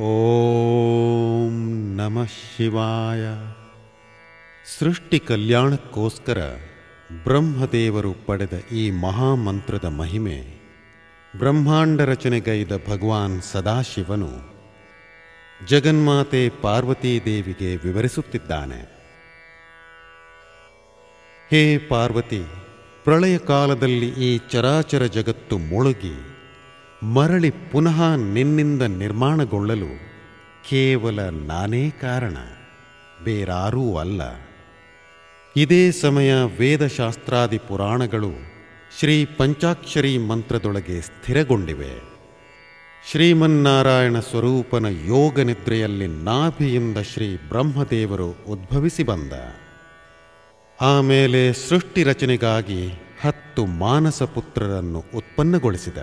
ಓಂ ನಮಃ ಶಿವಾಯ. ಸೃಷ್ಟಿ ಕಲ್ಯಾಣಕ್ಕೋಸ್ಕರ ಬ್ರಹ್ಮದೇವರು ಪಡೆದ ಈ ಮಹಾಮಂತ್ರದ ಮಹಿಮೆ, ಬ್ರಹ್ಮಾಂಡ ರಚನೆಗೈದ ಭಗವಾನ್ ಸದಾಶಿವನು ಜಗನ್ಮಾತೆ ಪಾರ್ವತೀದೇವಿಗೆ ವಿವರಿಸುತ್ತಿದ್ದಾನೆ. ಹೇ ಪಾರ್ವತಿ, ಪ್ರಳಯ ಕಾಲದಲ್ಲಿ ಈ ಚರಾಚರ ಜಗತ್ತು ಮುಳುಗಿ ಮರಳಿ ಪುನಃ ನಿನ್ನಿಂದ ನಿರ್ಮಾಣಗೊಳ್ಳಲು ಕೇವಲ ನಾನೇ ಕಾರಣ, ಬೇರಾರೂ ಅಲ್ಲ. ಇದೇ ಸಮಯ ವೇದಶಾಸ್ತ್ರಾದಿ ಪುರಾಣಗಳು ಶ್ರೀ ಪಂಚಾಕ್ಷರಿ ಮಂತ್ರದೊಳಗೆ ಸ್ಥಿರಗೊಂಡಿವೆ. ಶ್ರೀಮನ್ನಾರಾಯಣ ಸ್ವರೂಪನ ಯೋಗ ನಿದ್ರೆಯಲ್ಲಿ ನಾಭಿಯಿಂದ ಶ್ರೀ ಬ್ರಹ್ಮದೇವರು ಉದ್ಭವಿಸಿ ಬಂದ. ಆಮೇಲೆ ಸೃಷ್ಟಿ ರಚನೆಗಾಗಿ ಹತ್ತು ಮಾನಸ ಪುತ್ರರನ್ನು ಉತ್ಪನ್ನಗೊಳಿಸಿದ.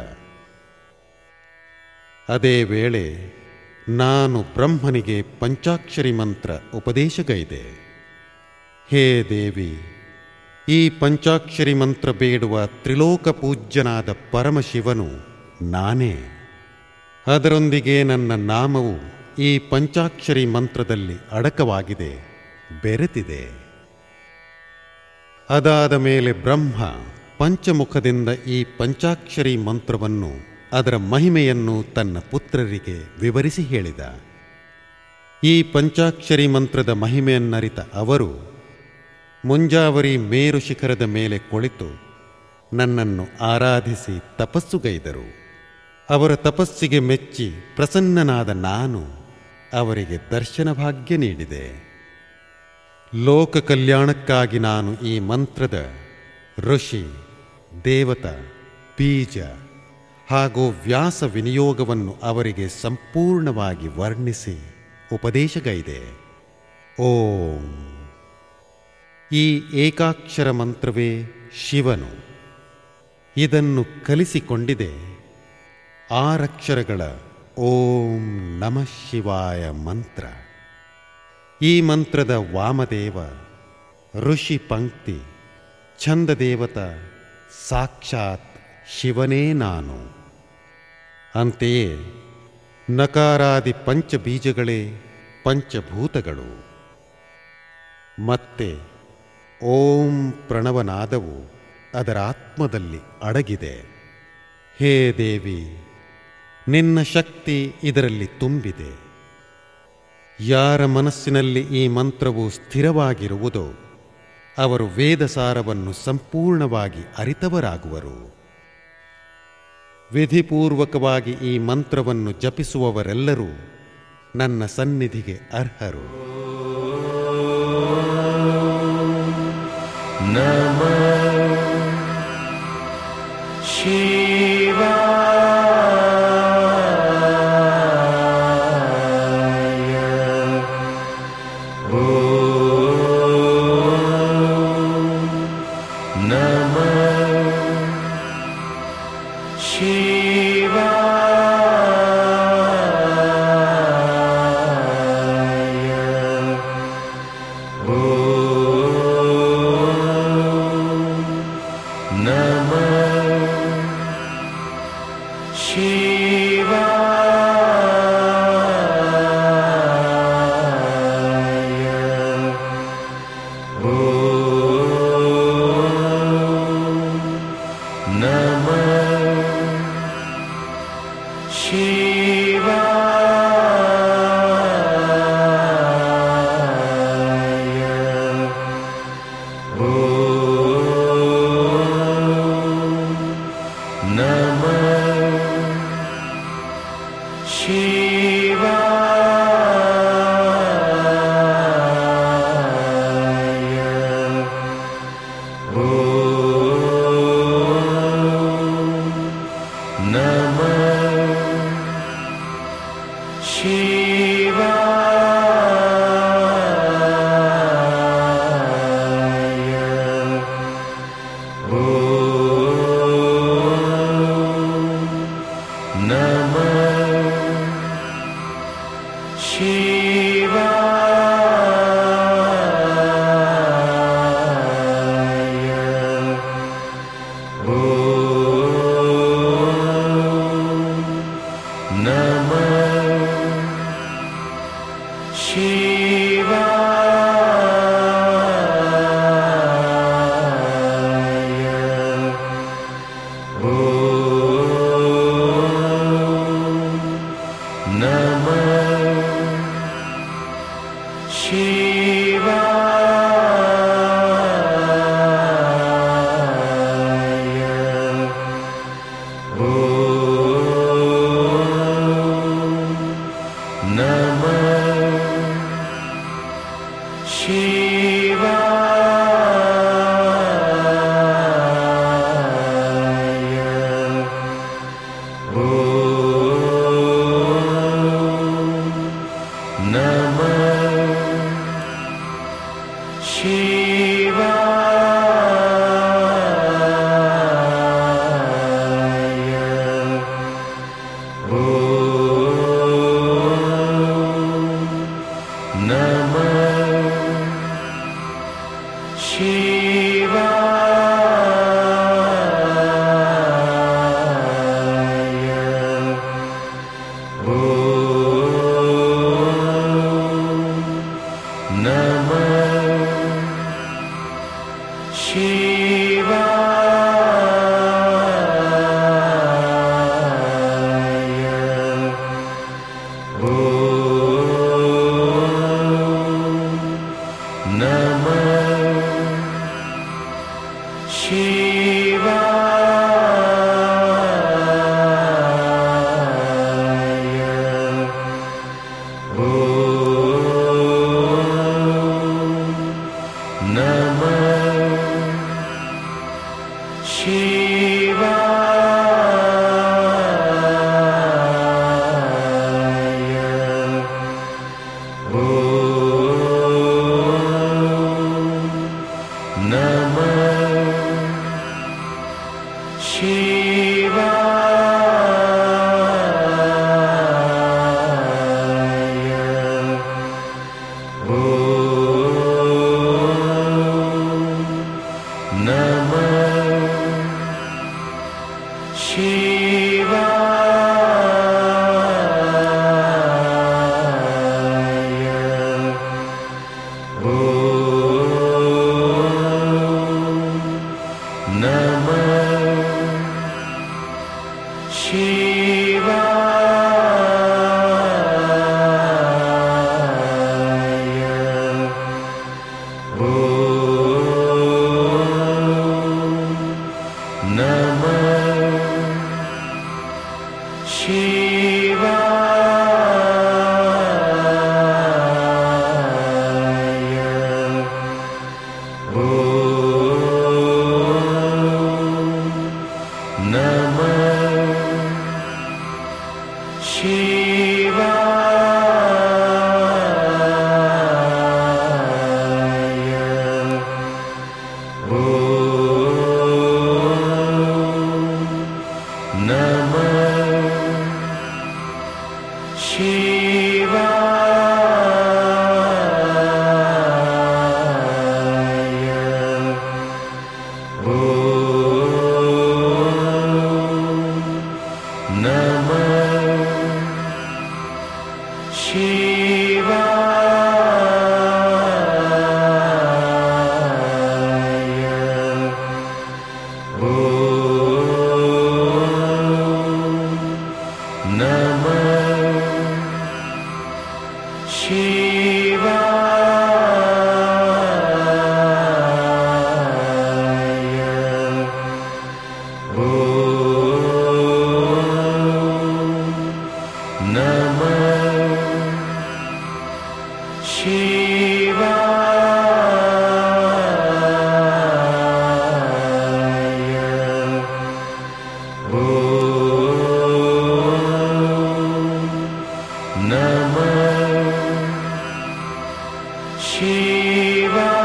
ಅದೇ ವೇಳೆ ನಾನು ಬ್ರಹ್ಮನಿಗೆ ಪಂಚಾಕ್ಷರಿ ಮಂತ್ರ ಉಪದೇಶಗೈದೆ. ಹೇ ದೇವಿ, ಈ ಪಂಚಾಕ್ಷರಿ ಮಂತ್ರ ಬೇಡುವ ತ್ರಿಲೋಕ ಪೂಜ್ಯನಾದ ಪರಮಶಿವನು ನಾನೇ. ಅದರೊಂದಿಗೆ ನನ್ನ ನಾಮವು ಈ ಪಂಚಾಕ್ಷರಿ ಮಂತ್ರದಲ್ಲಿ ಅಡಕವಾಗಿದೆ, ಬೆರೆತಿದೆ. ಅದಾದ ಮೇಲೆ ಬ್ರಹ್ಮ ಪಂಚಮುಖದಿಂದ ಈ ಪಂಚಾಕ್ಷರಿ ಮಂತ್ರವನ್ನು ಅದರ ಮಹಿಮೆಯನ್ನು ತನ್ನ ಪುತ್ರರಿಗೆ ವಿವರಿಸಿ ಹೇಳಿದ. ಈ ಪಂಚಾಕ್ಷರಿ ಮಂತ್ರದ ಮಹಿಮೆಯನ್ನರಿತ ಅವರು ಮುಂಜಾವರಿ ಮೇರು ಶಿಖರದ ಮೇಲೆ ಕುಳಿತು ನನ್ನನ್ನು ಆರಾಧಿಸಿ ತಪಸ್ಸುಗೈದರು ಅವರ ತಪಸ್ಸಿಗೆ ಮೆಚ್ಚಿ ಪ್ರಸನ್ನನಾದ ನಾನು ಅವರಿಗೆ ದರ್ಶನ ಭಾಗ್ಯ ನೀಡಿದೆ. ಲೋಕ ಕಲ್ಯಾಣಕ್ಕಾಗಿ ನಾನು ಈ ಮಂತ್ರದ ಋಷಿ, ದೇವತ, ಬೀಜ ಹಾಗೂ ವ್ಯಾಸ ವಿನಿಯೋಗವನ್ನು ಅವರಿಗೆ ಸಂಪೂರ್ಣವಾಗಿ ವರ್ಣಿಸಿ ಉಪದೇಶಗೈದೆ. ಓಂ. ಈ ಏಕಾಕ್ಷರ ಮಂತ್ರವೇ ಶಿವನು. ಇದನ್ನು ಕಲಿಸಿಕೊಂಡಿದೆ ಆರಕ್ಷರಗಳ ಓಂ ನಮಃ ಶಿವಾಯ ಮಂತ್ರ. ಈ ಮಂತ್ರದ ವಾಮದೇವ, ಋಷಿ ಪಂಕ್ತಿ, ಛಂದದೇವತ, ಸಾಕ್ಷಾತ್ ಶಿವನೇ ನಾನು. ಅಂತೆಯೇ ನಕಾರಾದಿ ಪಂಚಬೀಜಗಳೇ ಪಂಚಭೂತಗಳು ಮತ್ತೆ ಓಂ ಪ್ರಣವನಾದವು ಅದರ ಆತ್ಮದಲ್ಲಿ ಅಡಗಿದೆ. ಹೇ ದೇವಿ, ನಿನ್ನ ಶಕ್ತಿ ಇದರಲ್ಲಿ ತುಂಬಿದೆ. ಯಾರ ಮನಸ್ಸಿನಲ್ಲಿ ಈ ಮಂತ್ರವು ಸ್ಥಿರವಾಗಿರುವುದೋ ಅವರು ವೇದಸಾರವನ್ನು ಸಂಪೂರ್ಣವಾಗಿ ಅರಿತವರಾಗುವರು. ವಿಧಿಪೂರ್ವಕವಾಗಿ ಈ ಮಂತ್ರವನ್ನು ಜಪಿಸುವವರೆಲ್ಲರೂ ನನ್ನ ಸನ್ನಿಧಿಗೆ ಅರ್ಹರು. ನಮಃ. You. Oh. शिवा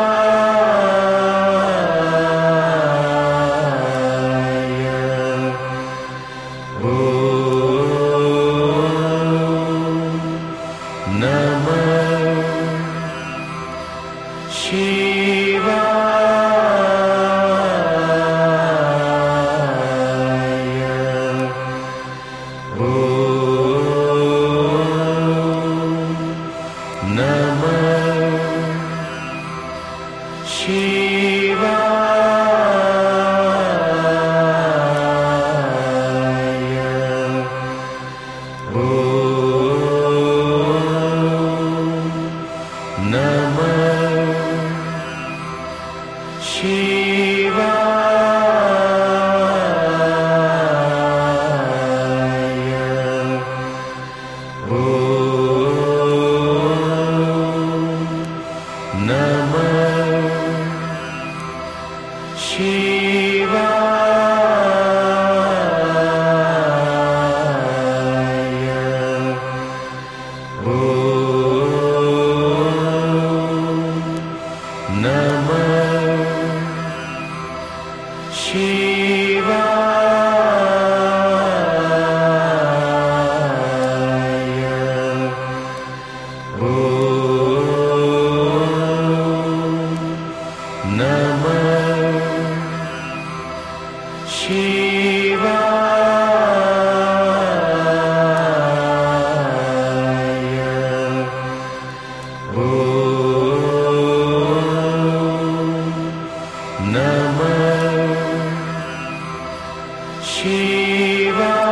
शिवा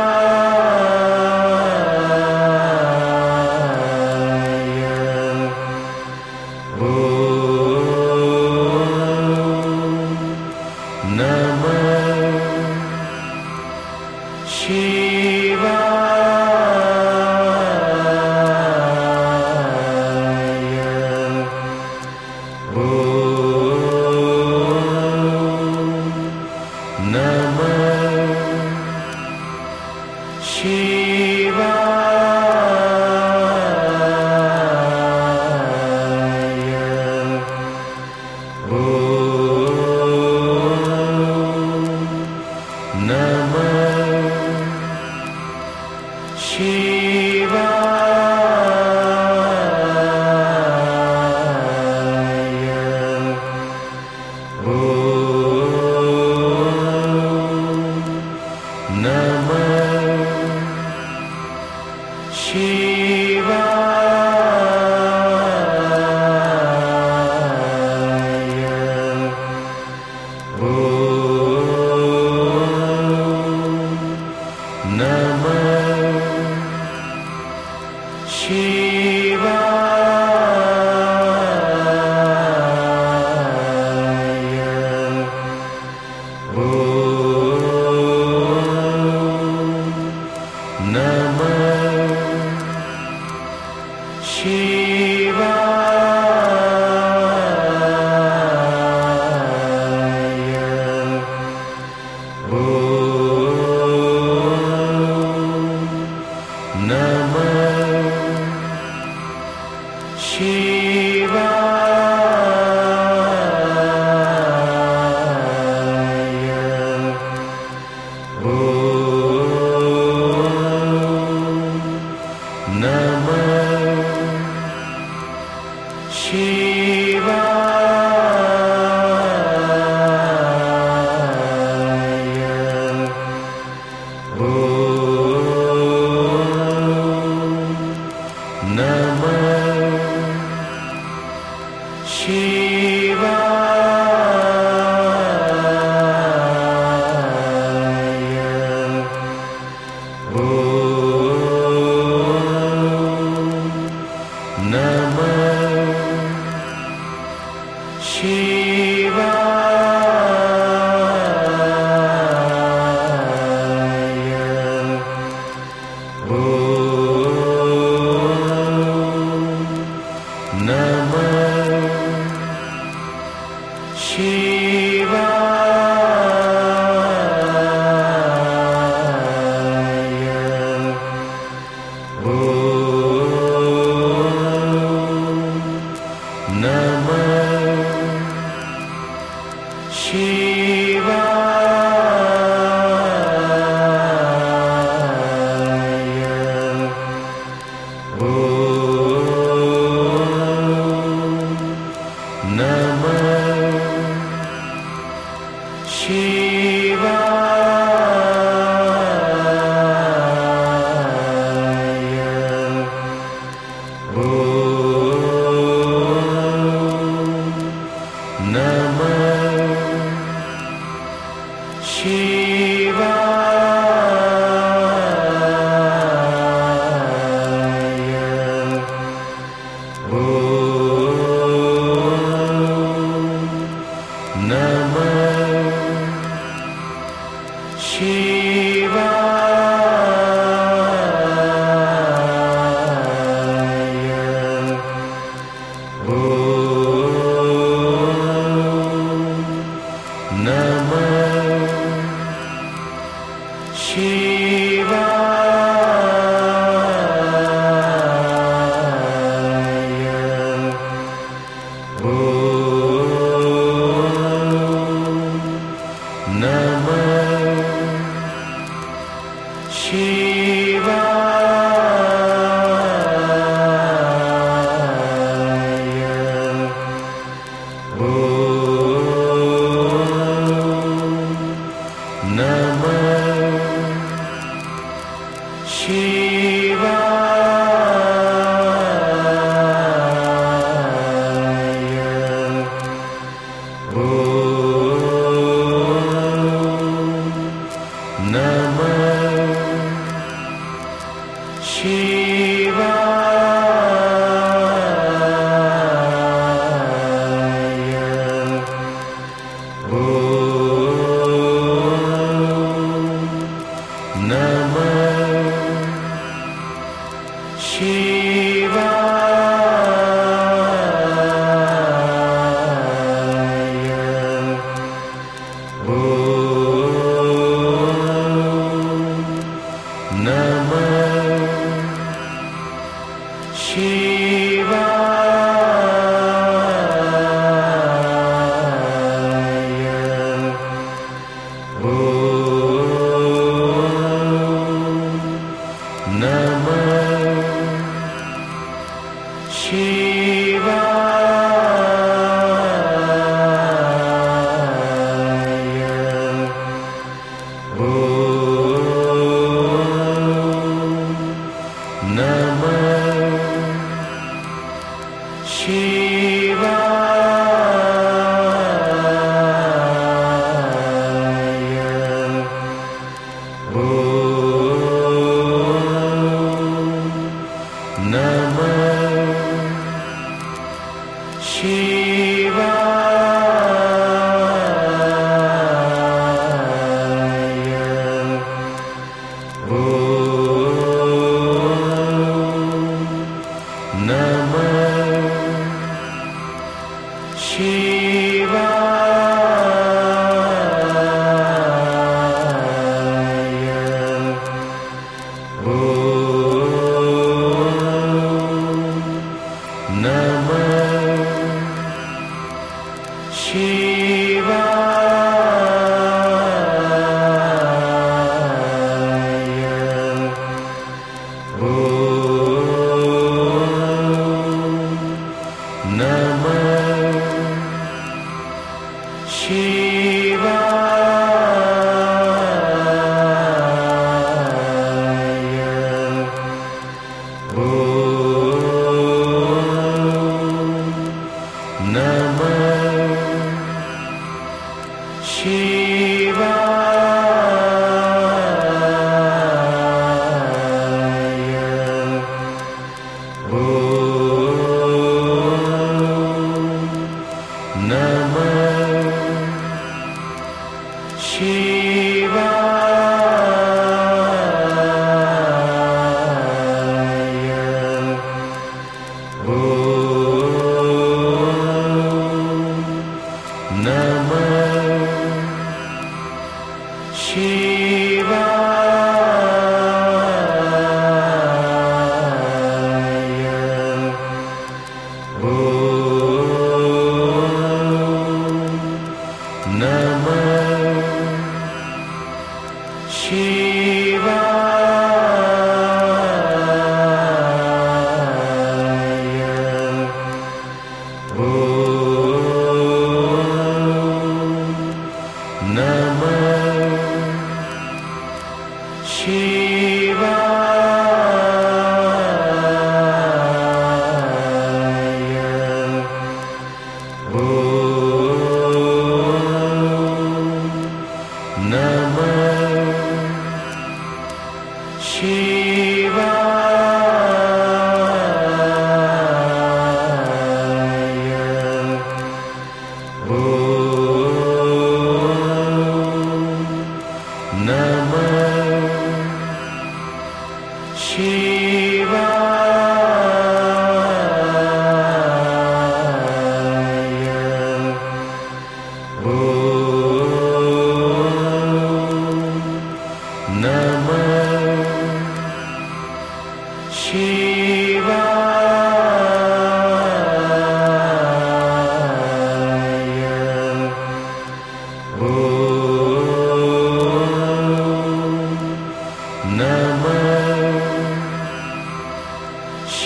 नमः। Shri she Buddha.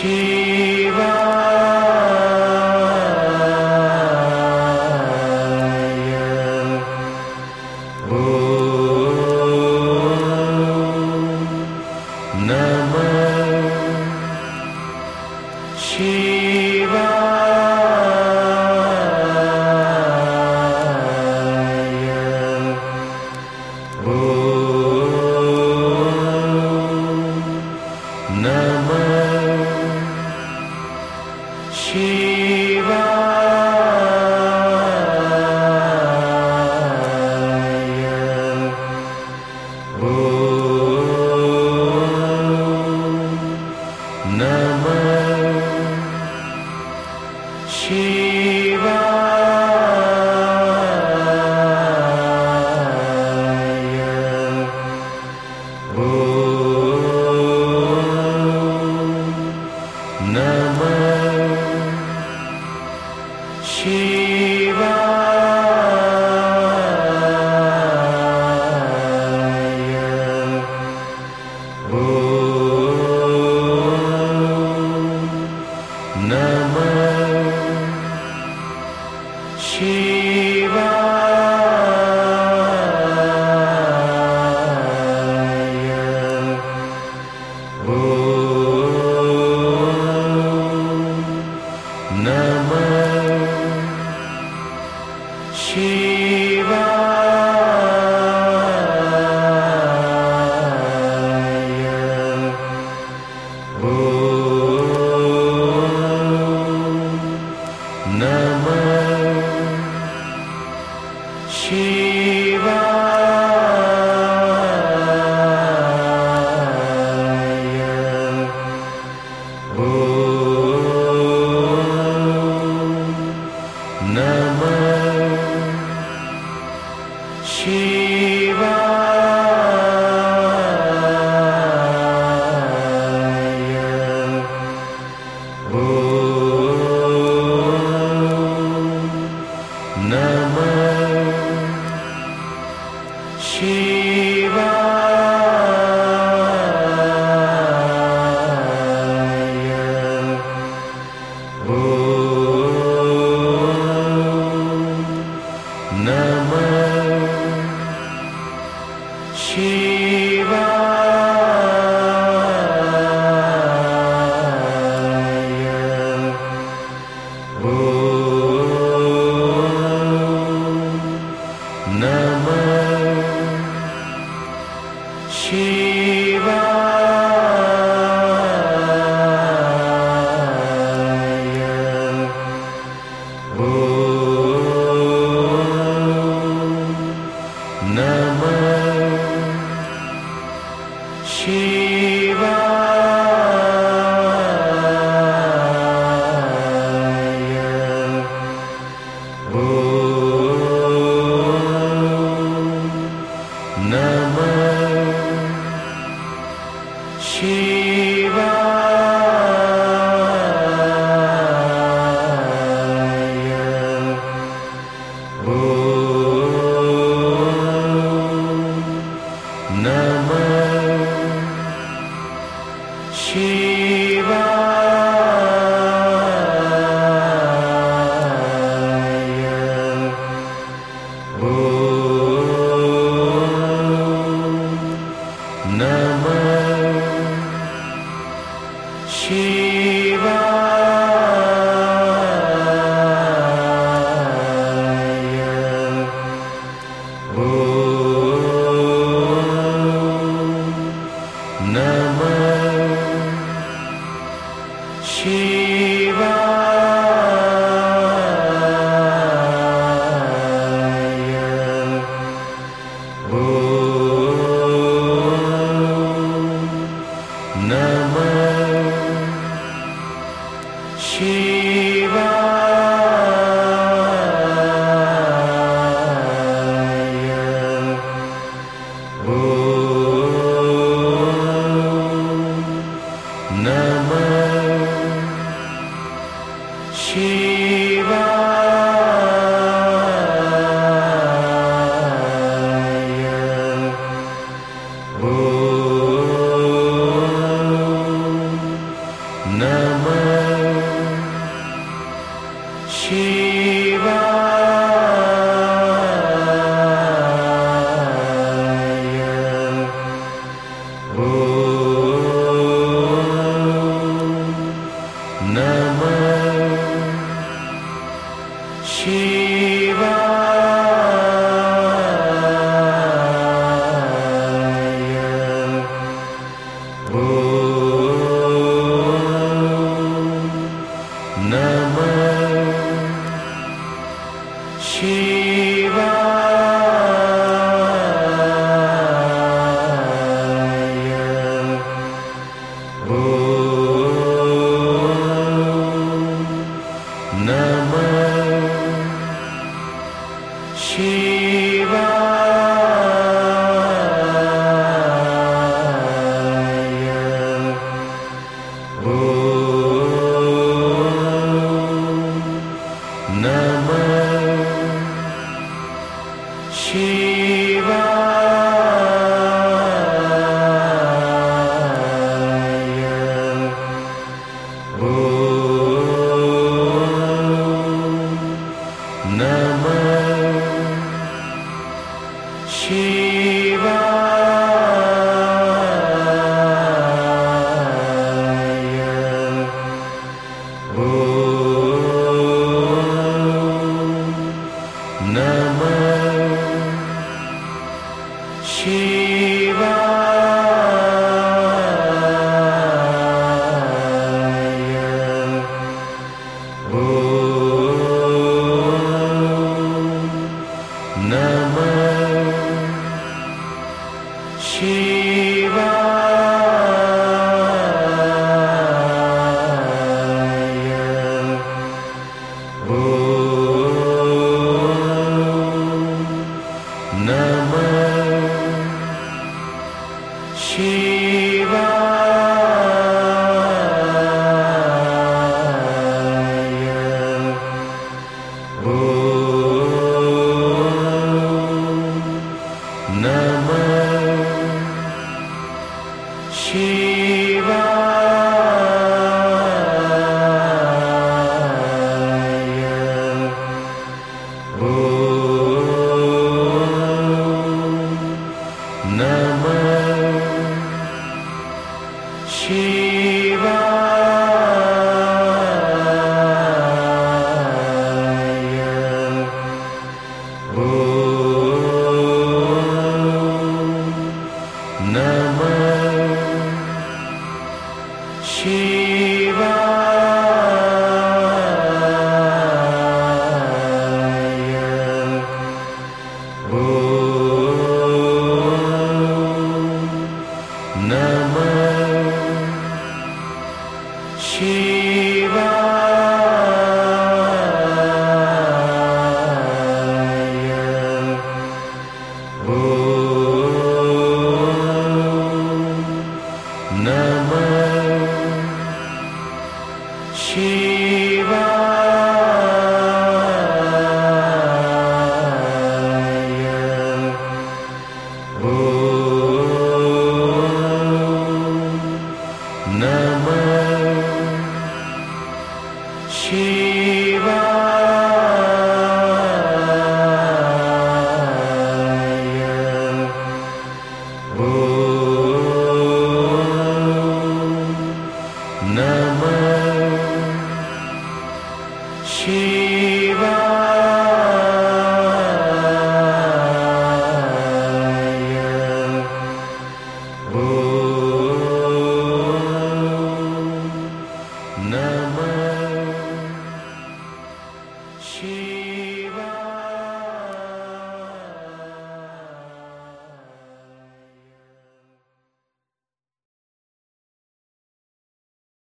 she Shiva. म श्री शिवा। Oh.